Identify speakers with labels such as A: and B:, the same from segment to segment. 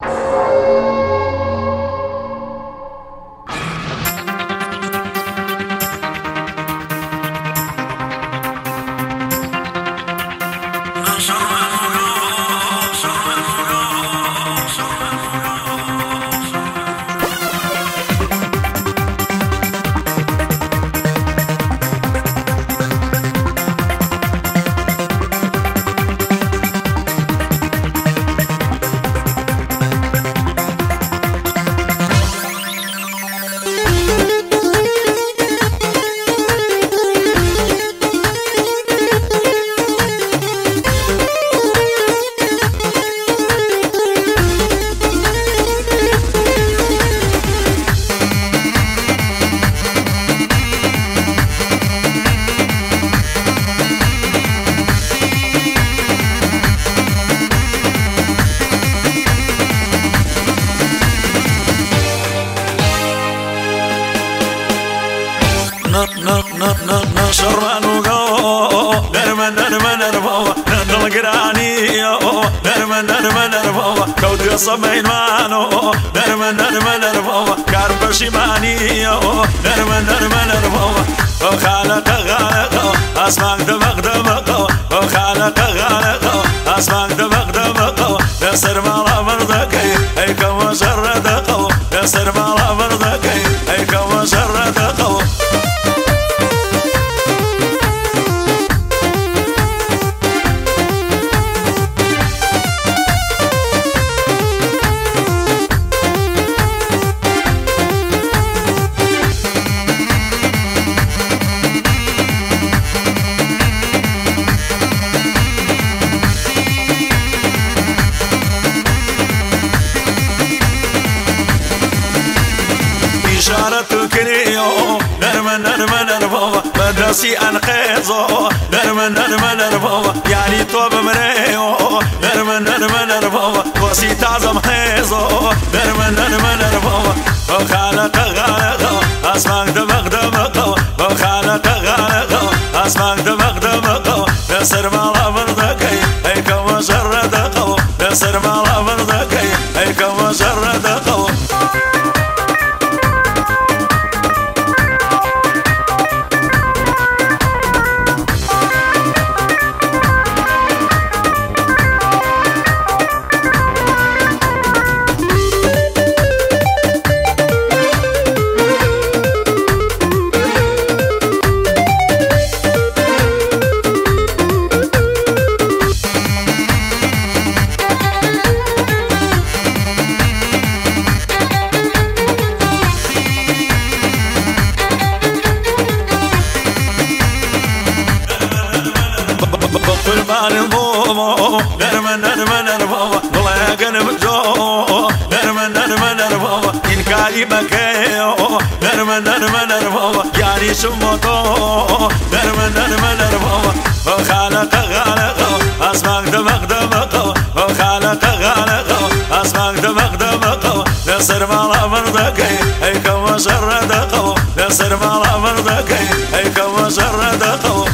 A: you نسر مالا إشارة كريو نرمى نرمى نرمى مدرسي أنقذو نرمى نرمى نرمى يعني توب مريو نرمى نرمى نرمى وسي تعظم حيزو نرمى نرمى نرمى وخالق غالق أسمعك دمق دمق وخالق غالق أسمعك دمق دمق نسر مالا مرضكي هيك وشردقو نسر مالا مرضكي هيك وشردقو بطل مال بومو نرمى نرمى نرمى والله قلب جو نرمى نرمى نرمى إن كاري بكيو نرمى نرمى نرمى يعني شموتو نرمى نرمى نرمى وخالق غالق أسمعك دمق دمق وخالق غالق أسمعك دمق دمق نصر مالا مرضكي هيك وشردقو نصر مالا مرضكي هيك وشردقو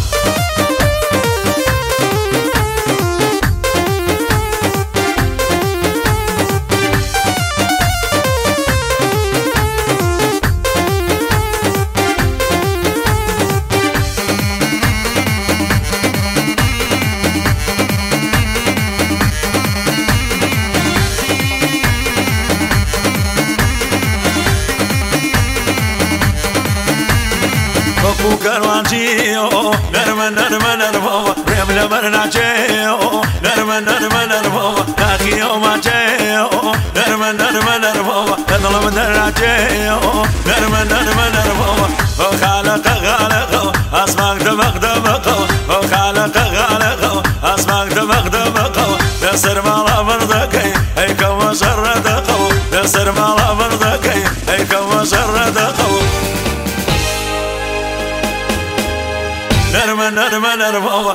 A: بكو كروانجيو نرمى نرمى نرمى ريم لمرنا جيو نرمى نرمى نرمى ناخيو ما جيو نرمى نرمى نرمى نظلم نرنا جيو نرمى نرمى نرمى وخالق غالق اسمعك دمق دمق وخالق غالق اسمعك دمق دمق نسر مالا مرضكي نرمى نرمى نرمى